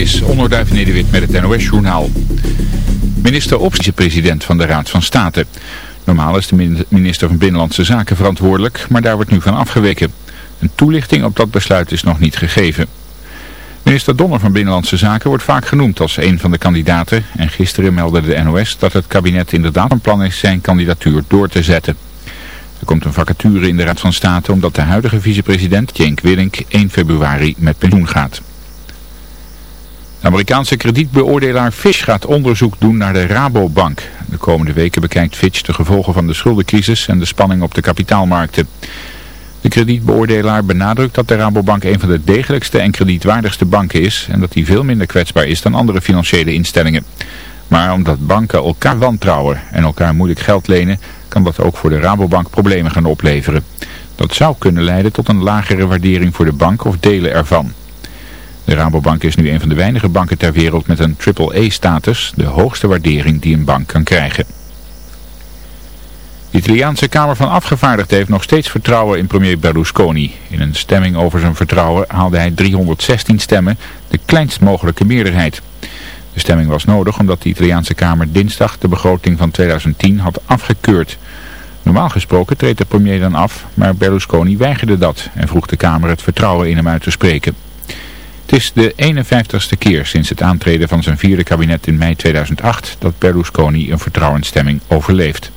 is Onderduif Nederwit met het NOS-journaal. Minister Opstische president van de Raad van State. Normaal is de minister van Binnenlandse Zaken verantwoordelijk, maar daar wordt nu van afgeweken. Een toelichting op dat besluit is nog niet gegeven. Minister Donner van Binnenlandse Zaken wordt vaak genoemd als een van de kandidaten. En gisteren meldde de NOS dat het kabinet inderdaad een plan is zijn kandidatuur door te zetten. Er komt een vacature in de Raad van State omdat de huidige vicepresident Cenk Willink 1 februari met pensioen gaat. Amerikaanse kredietbeoordelaar Fitch gaat onderzoek doen naar de Rabobank. De komende weken bekijkt Fitch de gevolgen van de schuldencrisis en de spanning op de kapitaalmarkten. De kredietbeoordelaar benadrukt dat de Rabobank een van de degelijkste en kredietwaardigste banken is en dat die veel minder kwetsbaar is dan andere financiële instellingen. Maar omdat banken elkaar wantrouwen en elkaar moeilijk geld lenen, kan dat ook voor de Rabobank problemen gaan opleveren. Dat zou kunnen leiden tot een lagere waardering voor de bank of delen ervan. De Rabobank is nu een van de weinige banken ter wereld met een AAA-status, de hoogste waardering die een bank kan krijgen. De Italiaanse Kamer van Afgevaardigden heeft nog steeds vertrouwen in premier Berlusconi. In een stemming over zijn vertrouwen haalde hij 316 stemmen, de kleinst mogelijke meerderheid. De stemming was nodig omdat de Italiaanse Kamer dinsdag de begroting van 2010 had afgekeurd. Normaal gesproken treedt de premier dan af, maar Berlusconi weigerde dat en vroeg de Kamer het vertrouwen in hem uit te spreken. Het is de 51ste keer sinds het aantreden van zijn vierde kabinet in mei 2008 dat Berlusconi een vertrouwensstemming overleeft.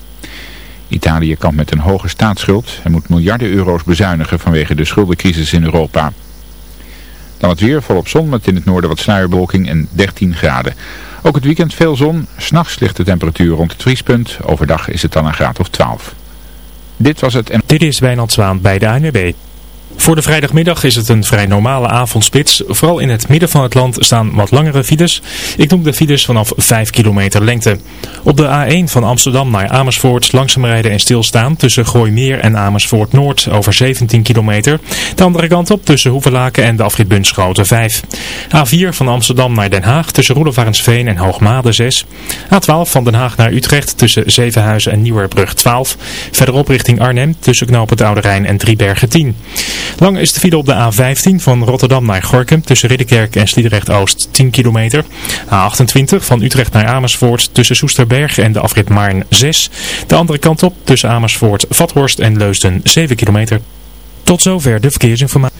Italië kampt met een hoge staatsschuld en moet miljarden euro's bezuinigen vanwege de schuldencrisis in Europa. Dan het weer volop zon met in het noorden wat sluierbewolking en 13 graden. Ook het weekend veel zon, s'nachts ligt de temperatuur rond het vriespunt, overdag is het dan een graad of 12. Dit was het en... Dit is Wijnand Zwaan bij de ANWB. Voor de vrijdagmiddag is het een vrij normale avondspits. Vooral in het midden van het land staan wat langere files. Ik noem de files vanaf 5 kilometer lengte. Op de A1 van Amsterdam naar Amersfoort langzaam rijden en stilstaan tussen Gooimeer en Amersfoort Noord over 17 kilometer. De andere kant op tussen Hoevelaken en de afrit Bunschoten 5. A4 van Amsterdam naar Den Haag tussen Roelevarensveen en Hoogmade 6. A12 van Den Haag naar Utrecht tussen Zevenhuizen en Nieuwerbrug 12. Verderop richting Arnhem tussen Knoop het Oude Rijn en Driebergen 10. Lang is de file op de A15 van Rotterdam naar Gorkum tussen Ridderkerk en Sliedrecht-Oost 10 kilometer. A28 van Utrecht naar Amersfoort tussen Soesterberg en de afrit Maarn 6. De andere kant op tussen Amersfoort, Vathorst en Leusden 7 kilometer. Tot zover de verkeersinformatie.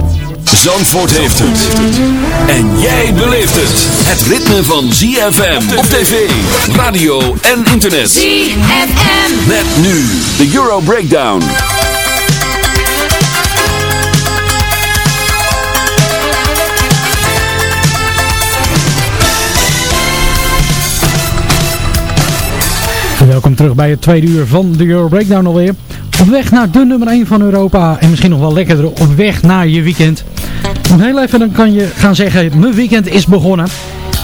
Zandvoort heeft het. En jij beleeft het. Het ritme van ZFM op tv, radio en internet. ZFM. Met nu de Euro Breakdown. Welkom terug bij het tweede uur van de Euro Breakdown alweer. Op weg naar de nummer 1 van Europa en misschien nog wel lekkerder op weg naar je weekend. Nog heel even dan kan je gaan zeggen, mijn weekend is begonnen.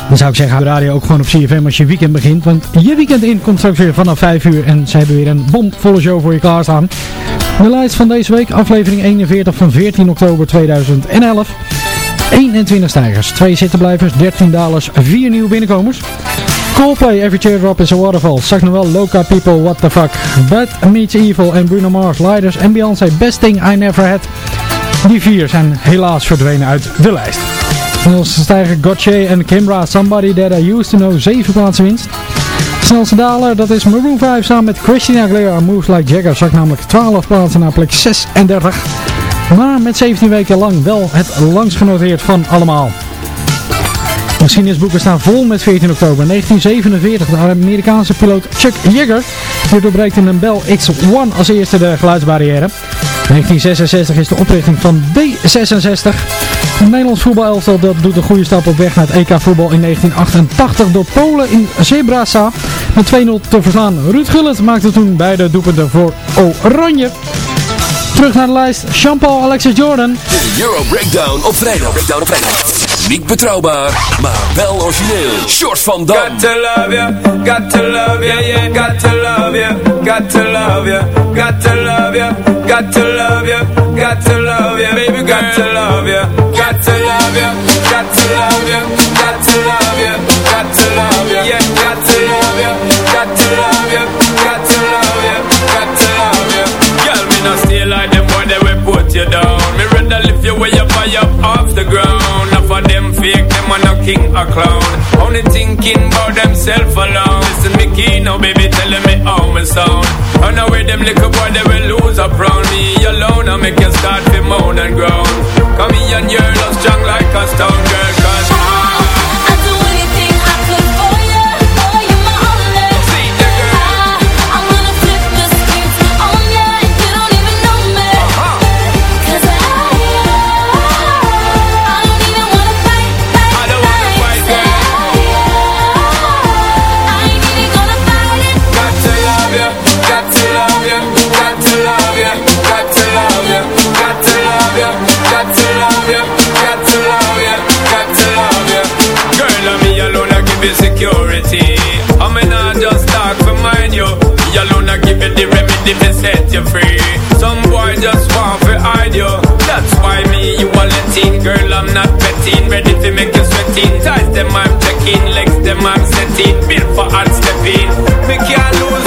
Dan zou ik zeggen, radio ook gewoon op CFM als je weekend begint. Want je weekend in komt straks weer vanaf 5 uur en ze hebben weer een bomvolle show voor je klaarstaan. De lijst van deze week, aflevering 41 van 14 oktober 2011. 21 stijgers, 2 zittenblijvers, 13 dalers, 4 nieuwe binnenkomers. Coldplay, Every Teardrop is a Waterfall. Zag nog wel Loca People, What the Fuck. Bad Meets Evil en Bruno Mars, Lighters en Beyoncé, Best Thing I Never Had. Die vier zijn helaas verdwenen uit de lijst. Snelste stijger Gotche en Kimbra, Somebody That I Used To Know, 7 plaatsen winst. Snelste daler, dat is Maroon 5 samen met Christina Aguilera, Moves Like Jagger, zak namelijk 12 plaatsen naar plek 36. Maar met 17 weken lang wel het langst genoteerd van allemaal. Geschiedenisboeken staan vol met 14 oktober 1947. De Amerikaanse piloot Chuck Yeager die doorbreekt in een Bell X-1 als eerste de geluidsbarrière. 1966 is de oprichting van D66. Het Nederlands voetbalelftal dat doet een goede stap op weg naar het EK voetbal in 1988 door Polen in Zebraza met 2-0 te verslaan. Ruud Gullit maakte toen beide doelpunten voor Oranje. Terug naar de lijst. Jean-Paul Alexis Jordan. De Euro Breakdown op. Breakdown op vrijdag. Niet betrouwbaar, maar wel origineel. Short van Dam. Got to love ya, got to love ya, yeah. Got to love ya, got to love ya, got to love ya, got to love ya, got to love ya, baby, got to love ya, got to love ya, got to love ya, got to love ya, got to love ya, yeah, got to king or clown. Only thinking about themself alone. Listen me key now, baby, telling me how me sound. Run away them little boy, they will lose up round me alone. I make you start to moan and groan. Come here and you're strong like a stone girl, security. I mean, I just talk for mine, you. Me alone, I give you the remedy to set you free. Some boy just want to hide you. That's why me, you are letting. Girl, I'm not betting. Ready to make you sweating. Ties them, I'm checking. Legs them, I'm setting. Built for hard stepping. Me can't lose,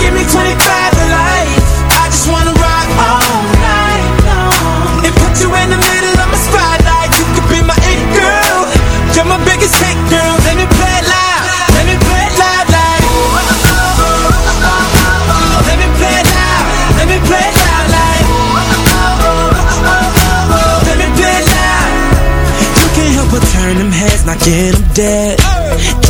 give me 25 to life. I just wanna rock all night long. And put you in the middle of my spotlight. You could be my it girl. You're my biggest hit girl. Let me play loud. Let me play loud like. Oh, let me play loud. Let me play loud like. Oh, let me play loud. You can't help but turn them heads, not get them dead.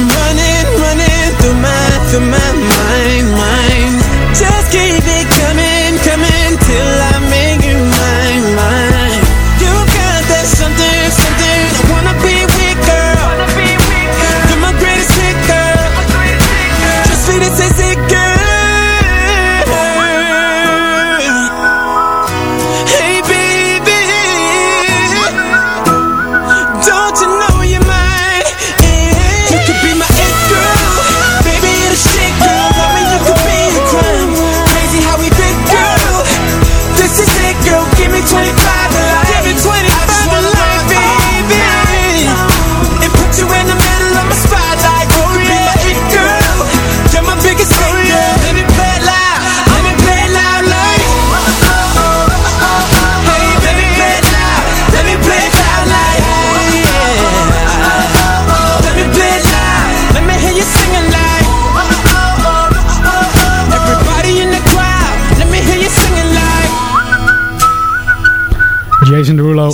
I'm running, running through my, through my mind, mind.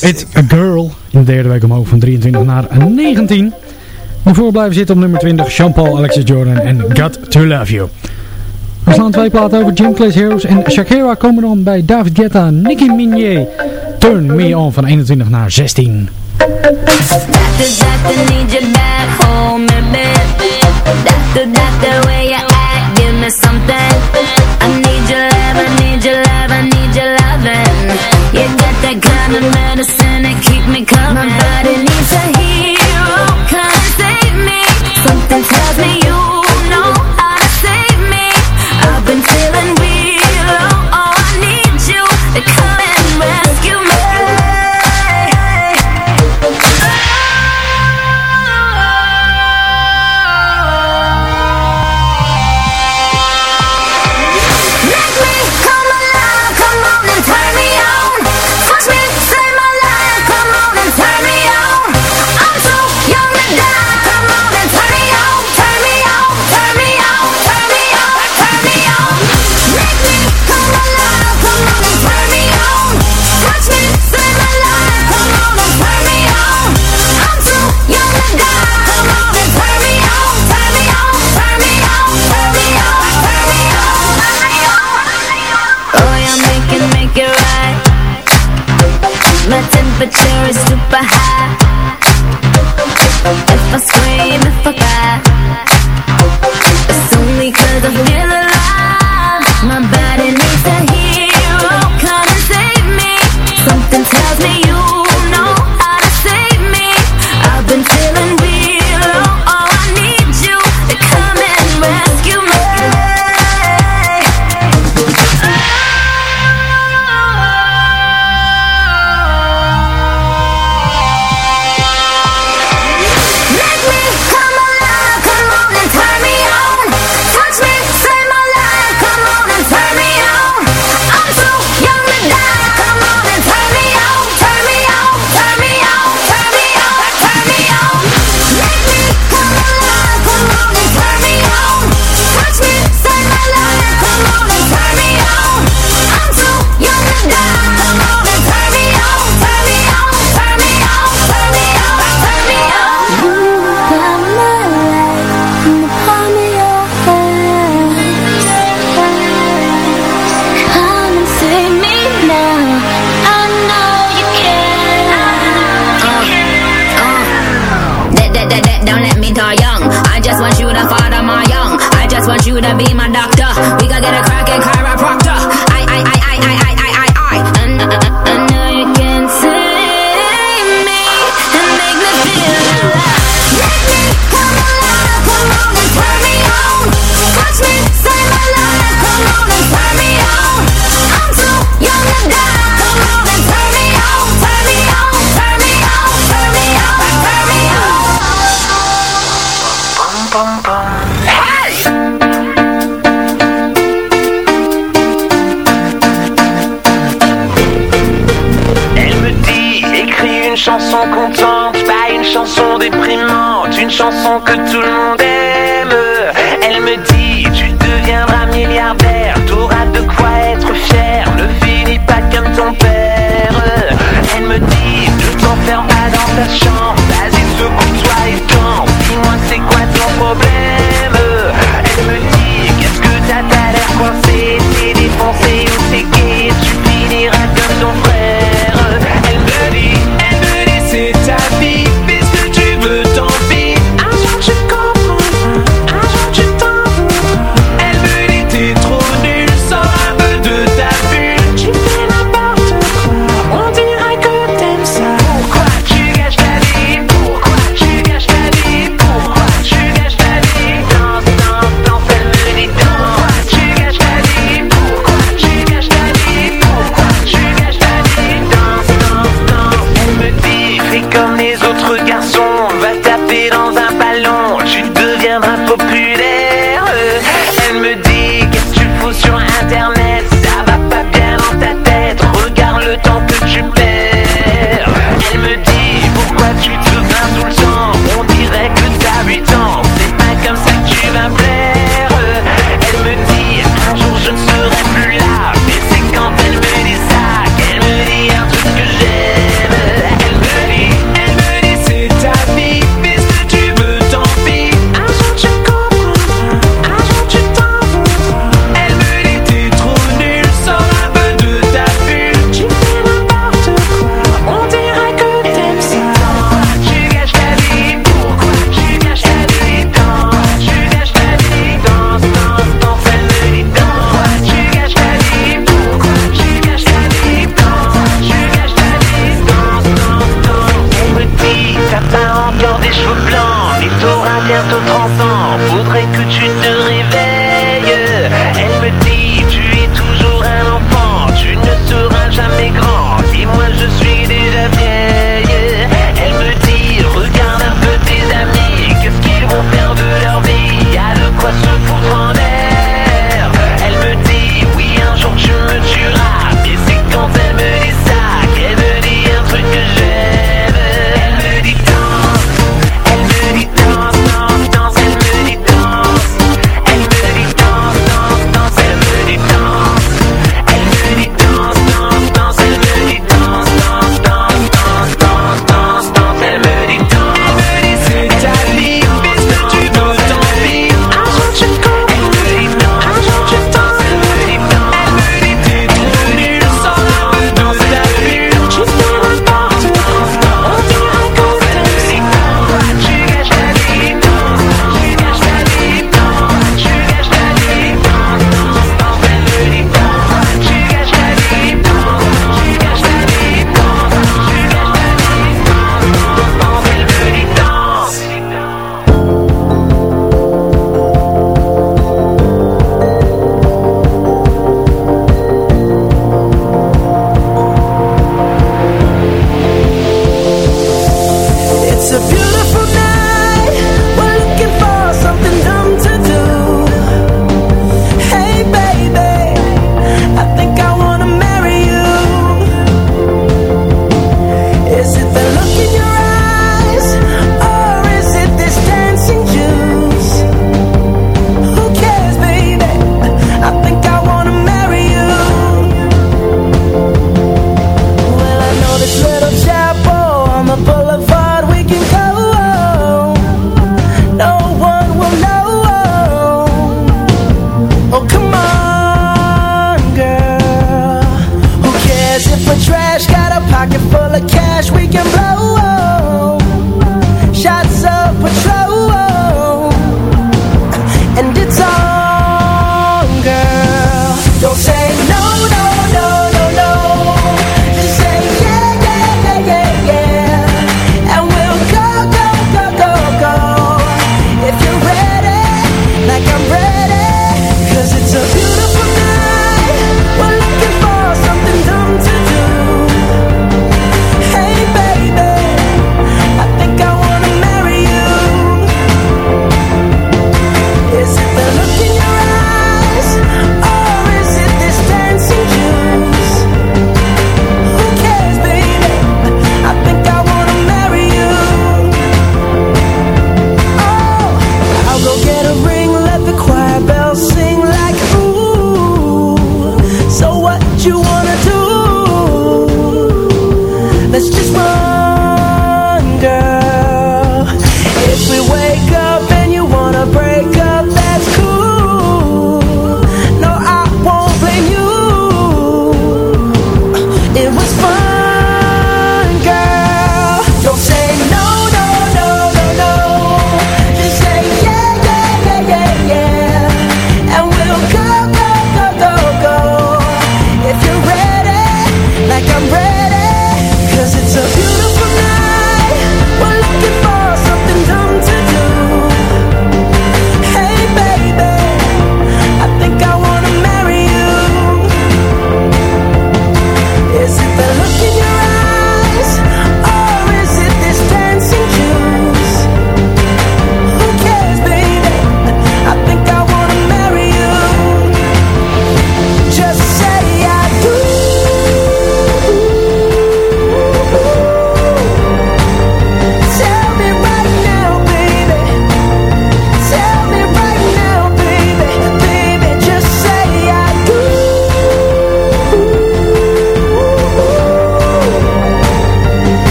It's a Girl. In de derde week omhoog van 23 naar 19. We blijven zitten op nummer 20 Jean-Paul, Alexis Jordan en Got To Love You. We slaan twee platen over Jim Clay's Heroes en Shakira komen dan bij David Guetta, Nicky Minier. Turn Me On van 21 naar 16. I'm menace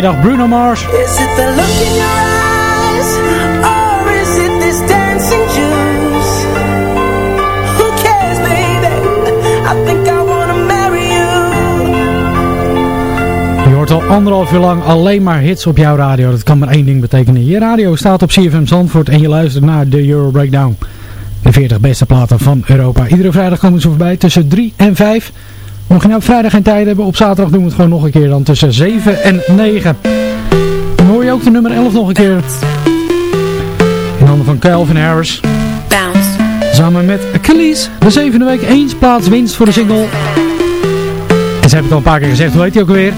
vrijdagmiddag Bruno Mars. Is it the look in your eyes? Or is it this dancing juice? Who cares, baby? I think I wanna marry you. Je hoort al anderhalf uur lang alleen maar hits op jouw radio. Dat kan maar één ding betekenen. Je radio staat op CFM Zandvoort en je luistert naar de Euro Breakdown. De 40 beste platen van Europa. Iedere vrijdag komen ze voorbij tussen 3 en 5. Mocht je nou op vrijdag geen tijd hebben, op zaterdag doen we het gewoon nog een keer dan tussen 7 en 9. Dan hoor je ook de nummer 11 nog een keer. In handen van Calvin Harris. Bounce. Samen met Achilles. De zevende week eens plaats winst voor de single. En ze hebben het al een paar keer gezegd, hoe heet hij ook alweer?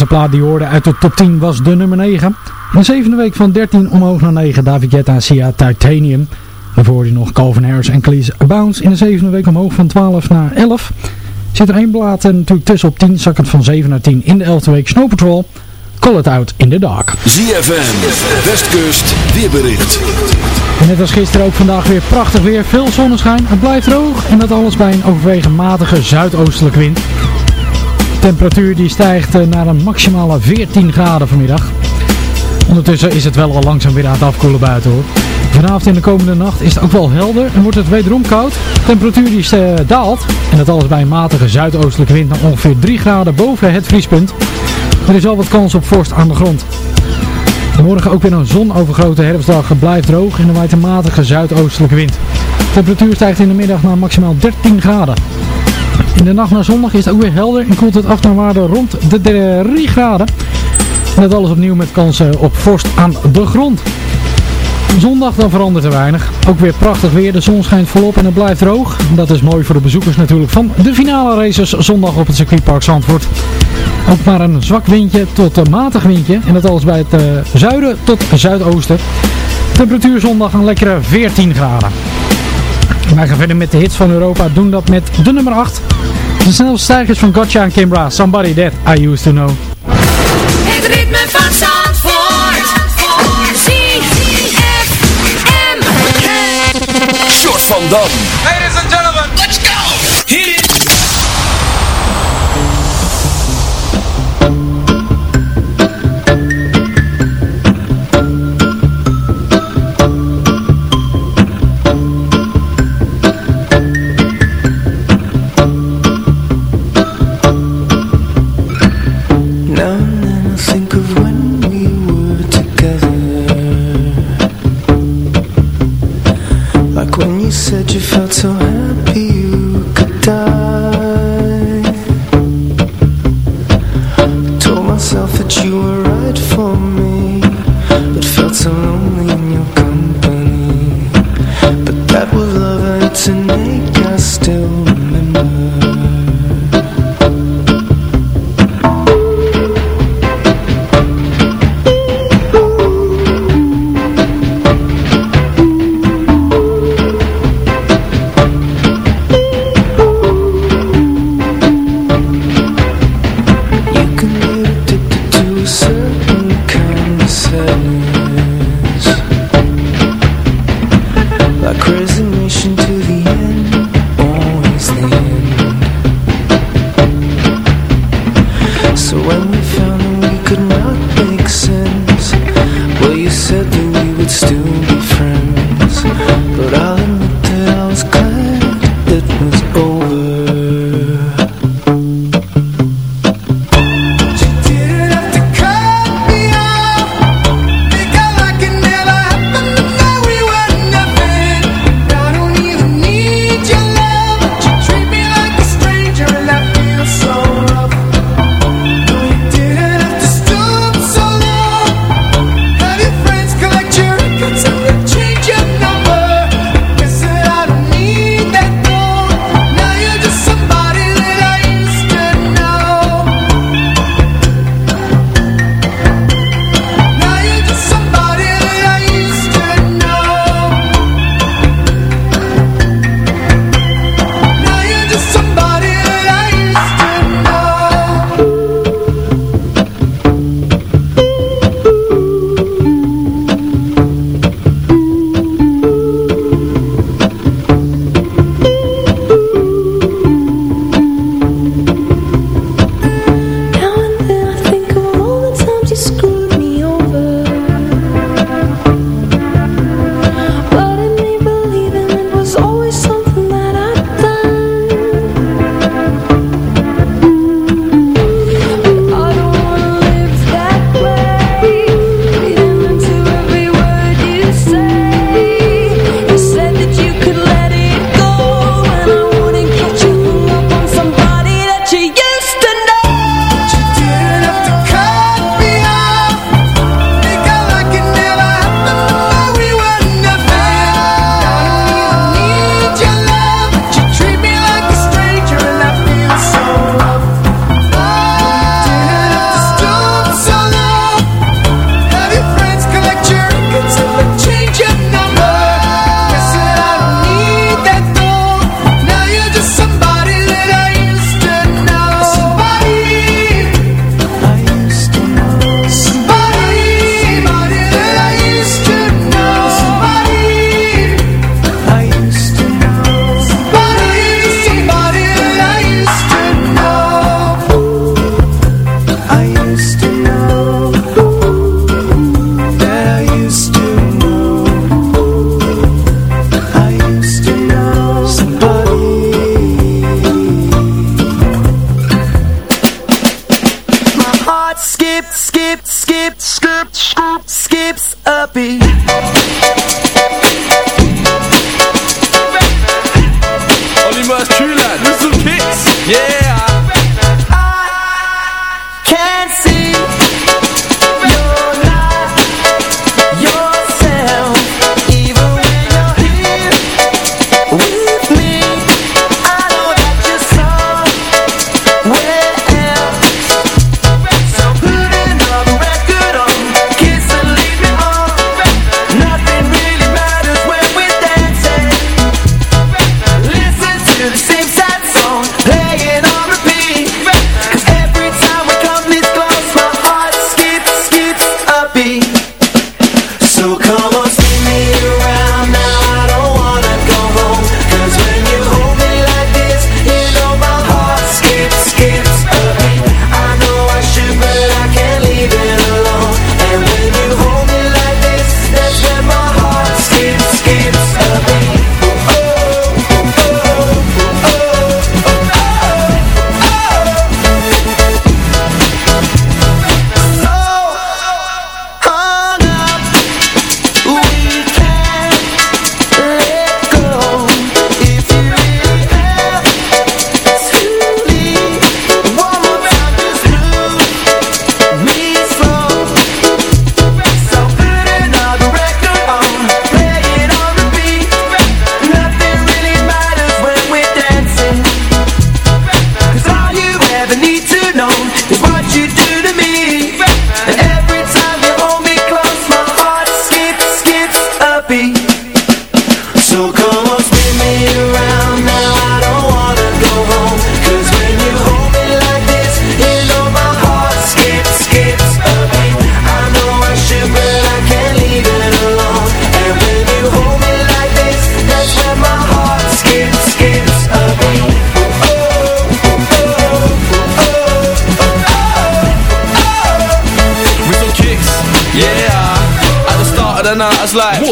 Eerste plaat die hoorde uit de top 10 was de nummer 9. In de zevende week van 13 omhoog naar 9 David Guetta Sia Titanium. Daarvoor hoorde je nog Calvin Harris en Cleese Bounce. In de zevende week omhoog van 12 naar 11. Zit er één plaat en natuurlijk tussen op 10, zakkend van 7 naar 10 in de 11e week. Snow Patrol, Call It Out in the Dark. ZFM, Westkust, weerbericht. Net als gisteren ook vandaag weer prachtig weer, veel zonneschijn. Het blijft droog en dat alles bij een overwegend matige zuidoostelijke wind. Temperatuur die stijgt eh, naar een maximale 14 graden vanmiddag. Ondertussen is het wel al langzaam weer aan het afkoelen buiten hoor. Vanavond en de komende nacht is het ook wel helder en wordt het wederom koud. Temperatuur die uh, daalt en dat alles bij een matige zuidoostelijke wind naar ongeveer 3 graden boven het vriespunt. Er is al wat kans op vorst aan de grond. Morgen ook weer een zonovergrote herfstdag. Blijft droog en er waait een matige zuidoostelijke wind. Temperatuur stijgt in de middag naar maximaal 13 graden. In de nacht naar zondag is het ook weer helder en koelt het af waarde rond de 3 graden. En dat alles opnieuw met kansen op vorst aan de grond. Zondag dan verandert er weinig. Ook weer prachtig weer, de zon schijnt volop en het blijft droog. Dat is mooi voor de bezoekers natuurlijk van de finale races zondag op het circuitpark Zandvoort. Ook maar een zwak windje tot een matig windje. En dat alles bij het uh, zuiden tot zuidoosten. Temperatuur zondag een lekkere 14 graden. Wij gaan verder met de hits van Europa. Doen dat met de nummer 8. De snelste stijgers van Gotcha en Kimbra. Somebody That I Used To Know. Het ritme van Zandvoort. ZFM. Short van Dam. Said you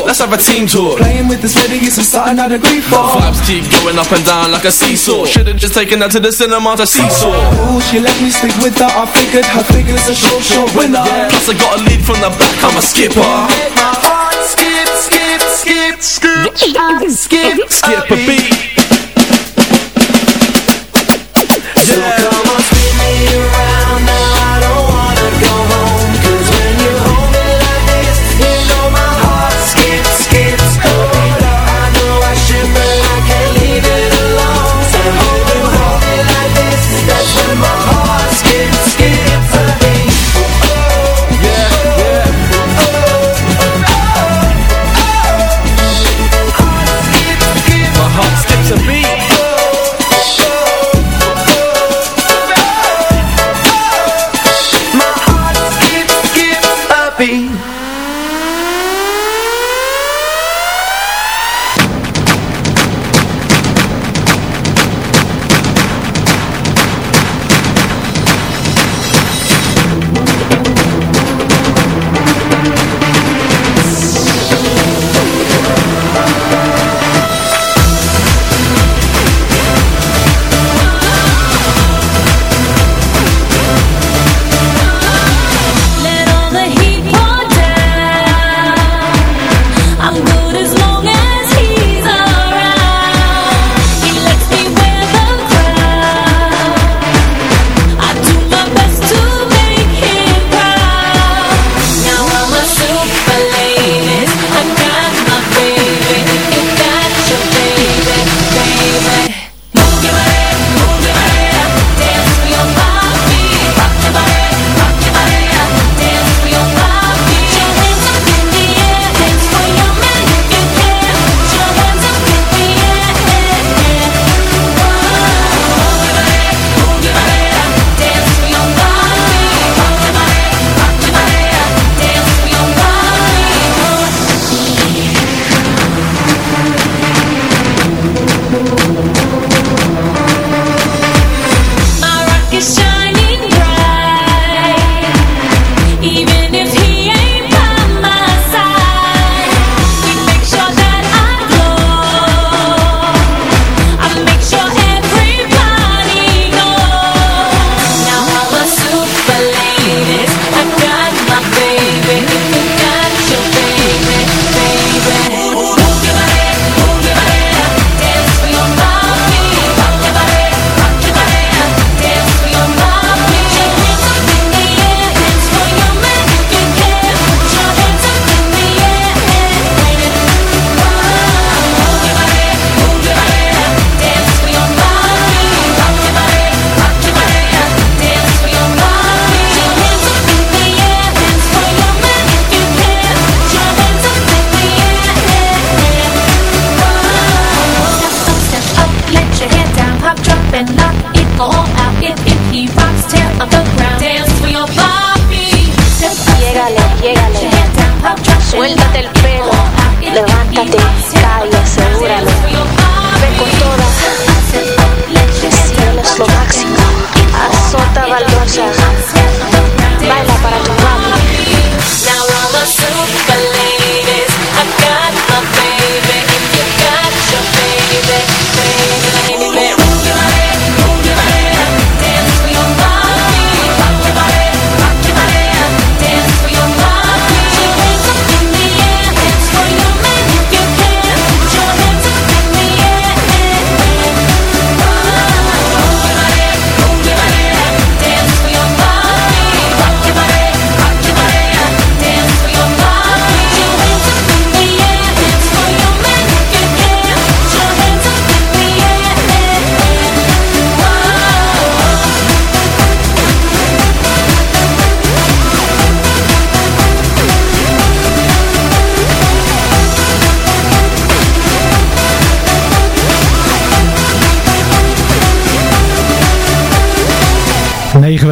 Let's have a team talk. Playing with this lady is starting I'd agree for. Vibes keep going up and down like a seesaw. Should've just taken her to the cinema to seesaw. Ooh, she let me sleep with her. I figured her figure's a short, short winner. Yeah. Plus I got a lead from the back. I'm a skipper. Make my heart skip, skip, skip, skip, skip, skip a beat.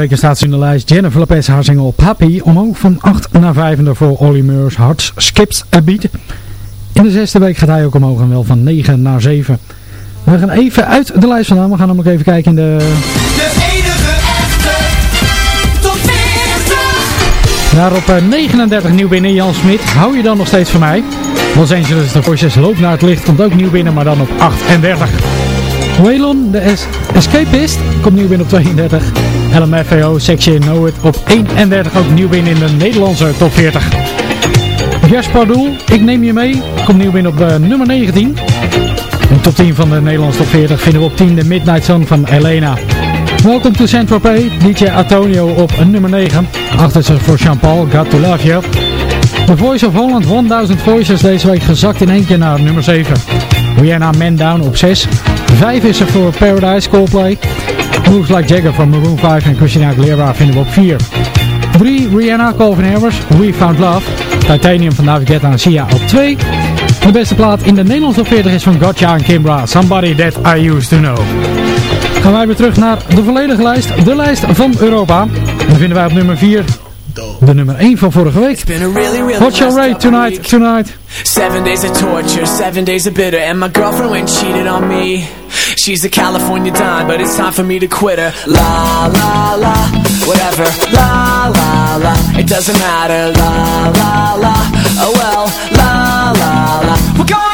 Weken staat ze in de lijst. Jennifer Lopez, haar single Papi, omhoog van 8 naar 5. En daarvoor Olly Murs, Hearts Skips a Beat. In de zesde week gaat hij ook omhoog en wel van 9 naar 7. We gaan even uit de lijst vandaan. We gaan namelijk even kijken in de... De enige echte top 40. Daar op 39 nieuw binnen, Jan Smit. Hou je dan nog steeds van mij? Los Angeles, de Voices loopt naar het licht. Komt ook nieuw binnen, maar dan op 38. Waylon, de es Escapist, komt nieuw binnen op 32. LMFAO, Section Know It op 31. Ook nieuw binnen in de Nederlandse top 40. Jasper Doel, Ik Neem Je Mee, komt nieuw binnen op uh, nummer 19. In de top 10 van de Nederlandse top 40 vinden we op 10 de Midnight Sun van Elena. Welcome to Saint Tropez, DJ Antonio op nummer 9. Achter ze voor Jean-Paul, Got to Love You. The Voice of Holland 1000 Voices deze week gezakt in één keer naar nummer 7. Rihanna Man Down op 6. 5 is er voor Paradise Coldplay. Moves Like Jagger van Maroon 5 en Christina Aguilera vinden we op 4. 3 Rihanna Calvin Harris, We Found Love. Titanium van David en Sia op 2. De beste plaat in de Nederlandse top 40 is van Gotcha en Kimbra. Somebody That I Used To Know. Gaan wij weer terug naar de volledige lijst. De lijst van Europa. Dan vinden wij op nummer 4 de nummer 1 van vorige week. What's your rate tonight, tonight? Seven days of torture, seven days of bitter. And my girlfriend went cheated on me. She's a California dime, but it's time for me to quit her. La, la, la, whatever. La, la, la, it doesn't matter. La, la, la, oh well. La, la, la, we're going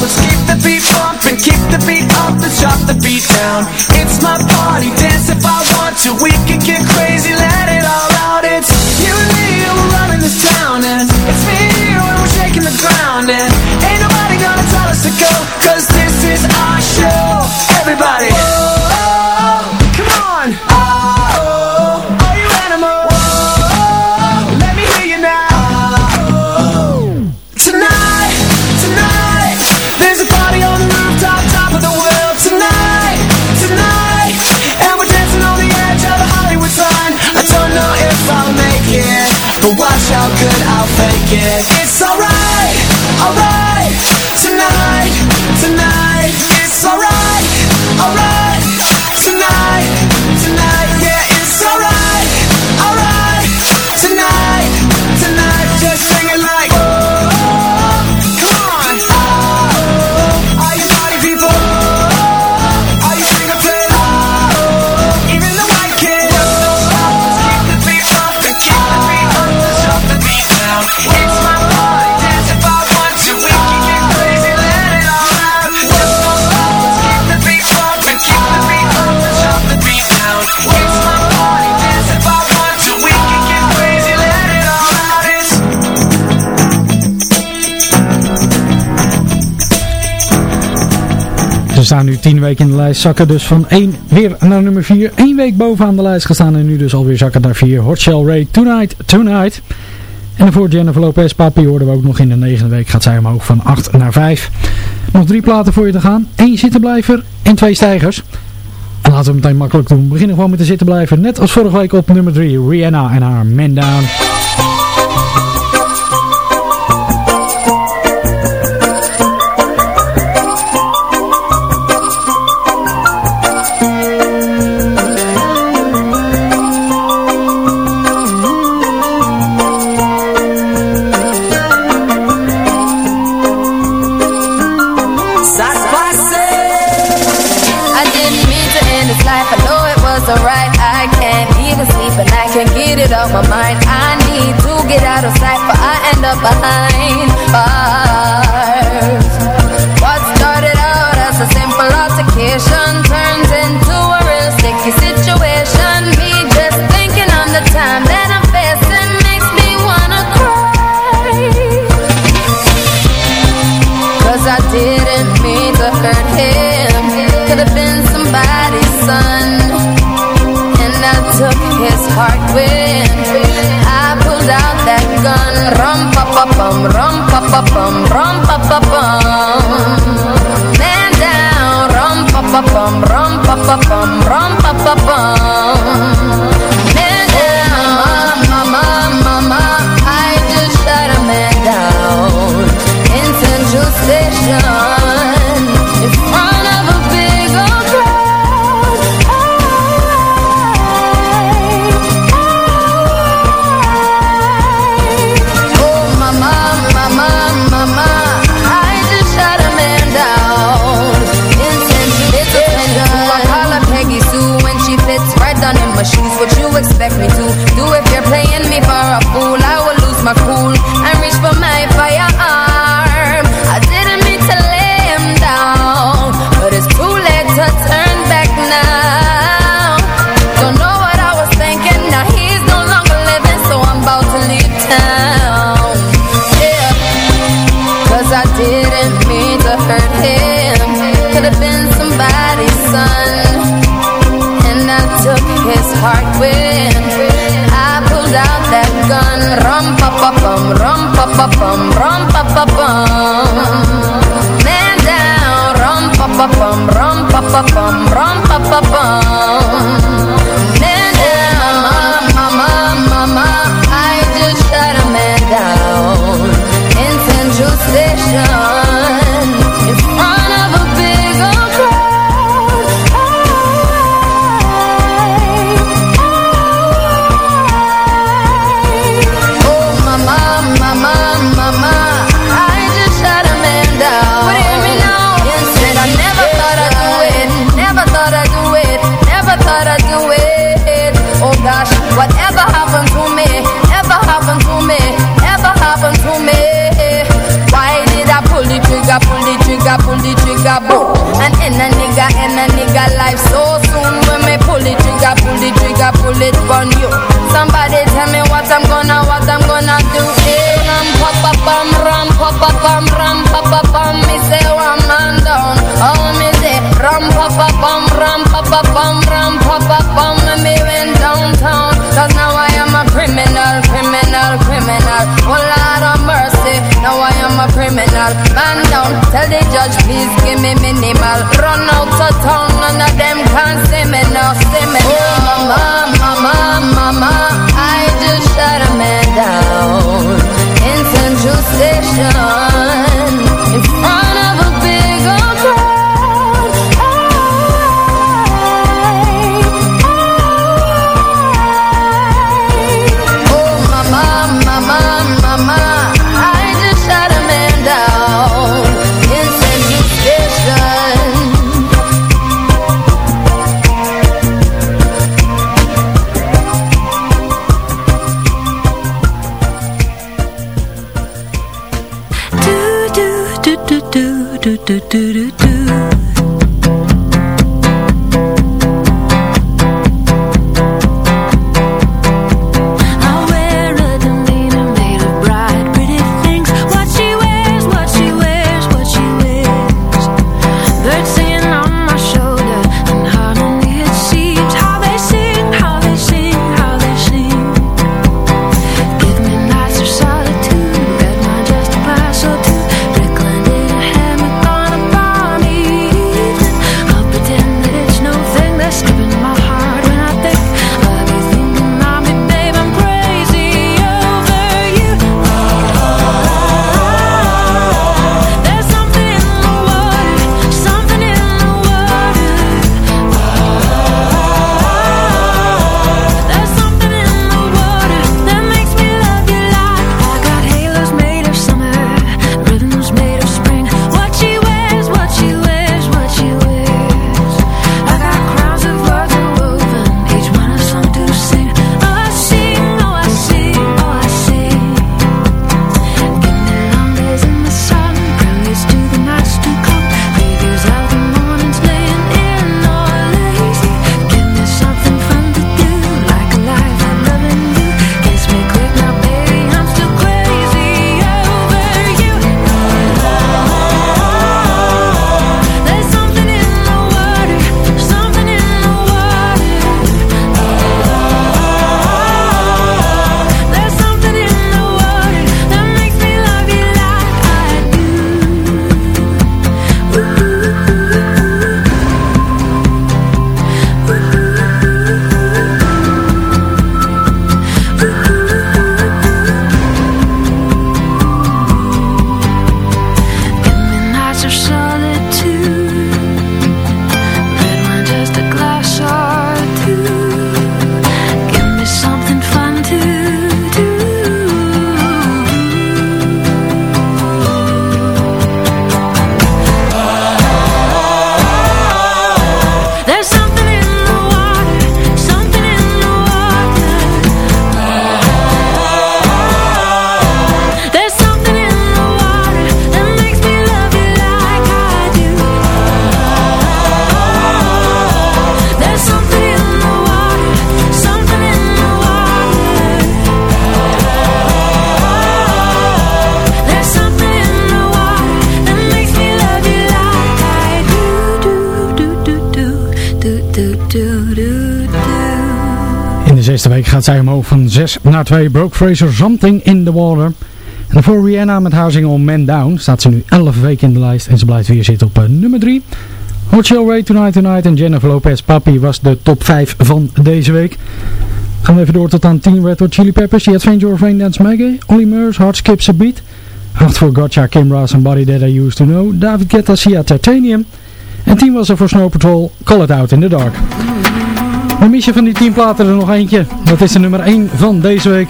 Let's keep the beat pumping Keep the beat up Let's drop the beat down. It's my party Dance if I want to. We can get crazy Let it all Yeah staan nu 10 weken in de lijst, zakken dus van 1 weer naar nummer 4. 1 week bovenaan de lijst gestaan en nu dus alweer zakken naar 4. Hot Shell Ray, Tonight, Tonight. En daarvoor Jennifer Lopez, Papi hoorden we ook nog in de negende week. Gaat zij omhoog van 8 naar 5. Nog drie platen voor je te gaan. 1 zittenblijver en 2 stijgers. En laten we het meteen makkelijk doen. We beginnen gewoon met de zittenblijver. Net als vorige week op nummer 3. Rihanna en haar Man Down. end up behind bars. pam pa pa pam pa pa pam Man down rum pa pa pam rum pa pa pam pa pa pam pa pam, rum pa pa pam. Man down, rum pa pa pam, rum pa pa pam, rum pa pa pam. pa bum when me went downtown. Now I am a criminal, criminal, criminal. Oh Lord of mercy, now I am a criminal. Man down, tell the judge please give me minimal. Run out of town, none of them can see me now, see me Mama, mama, mama, I just shut a man down In Central Station. do do do do do. Gaat zij omhoog van 6 naar 2. Broke Fraser Something in the Water. En voor Rihanna met haar single Man Down staat ze nu 11 weken in de lijst. En ze blijft weer zitten op uh, nummer 3. Hot Show Ray Tonight Tonight en Jennifer Lopez Papi was de top 5 van deze week. Gaan we even door tot aan 10 Red Hot Chili Peppers. The Adventure of Rain Dance Maggie. Olly Murs, Hard Skips a Beat. 8 voor Gotcha, Kim Ross, Somebody That I Used To Know. David Guetta, Sia Titanium. En 10 was er voor Snow Patrol, Call It Out in the Dark. Dan mis je van die 10 platen er nog eentje. Dat is de nummer 1 van deze week.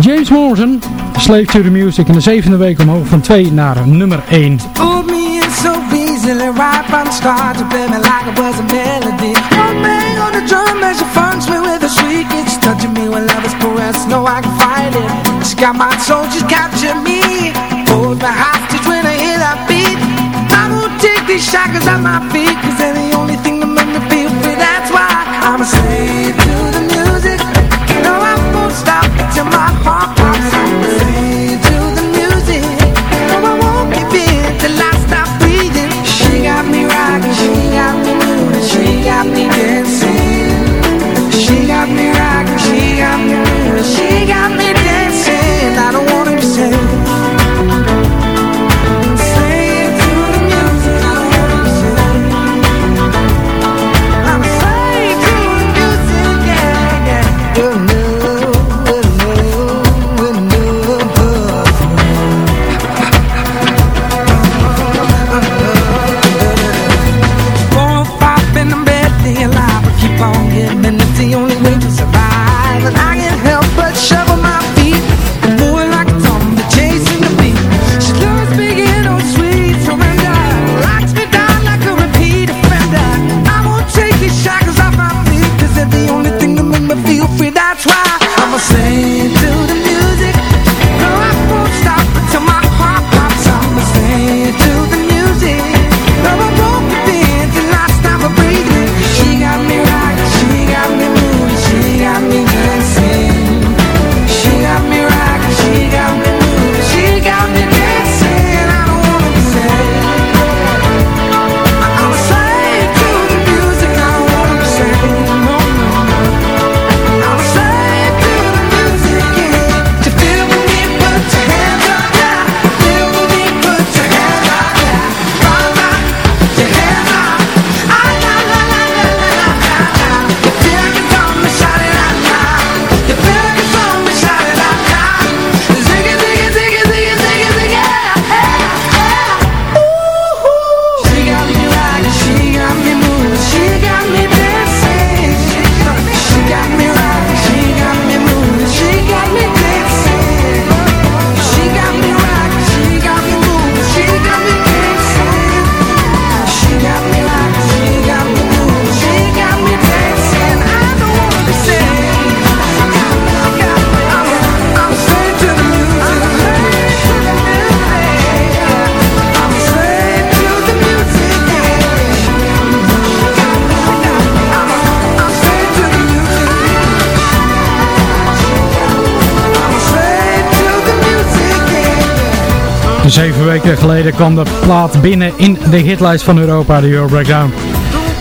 James Morrison, Slave to the Music in de zevende week omhoog van 2 naar nummer 1. Pulled me in so easily right from start to play like it was a melody. One bang on the drum as she me with a shriek. It's touching me when love is caressed. No, I can fight it. She got my soul, she's captured me. Hold my hostage when I hear that beat. I won't take these shackles off my feet, cause I'm a slave weken geleden kwam de plaat binnen in de hitlijst van Europa, de Euro Breakdown.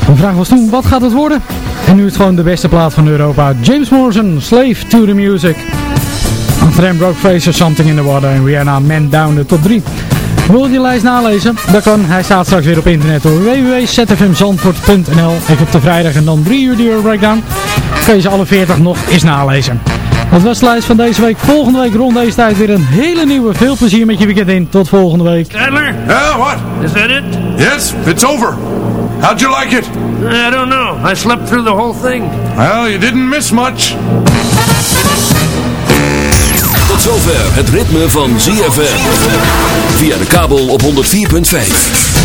De vraag was toen, wat gaat het worden? En nu is het gewoon de beste plaat van Europa. James Morrison, Slave to the Music. Achter hem Broke Fraser, Something in the Water en Rihanna, Man Down, de top 3. Wil je die lijst nalezen? Dat kan. Hij staat straks weer op internet door www.zfmzandvoort.nl Even op de vrijdag en dan 3 uur de Euro Breakdown. Kun je ze alle 40 nog eens nalezen. Dat was de lijst van deze week. Volgende week rond deze tijd weer een hele nieuwe. Veel plezier met je weekend in. Tot volgende week. Adler? Yeah, what? Is that it? Yes, it's over. How'd you like it? I don't know. I slept through the whole thing. Well, you didn't miss much. Tot zover het ritme van ZFM. Via de kabel op 104.5.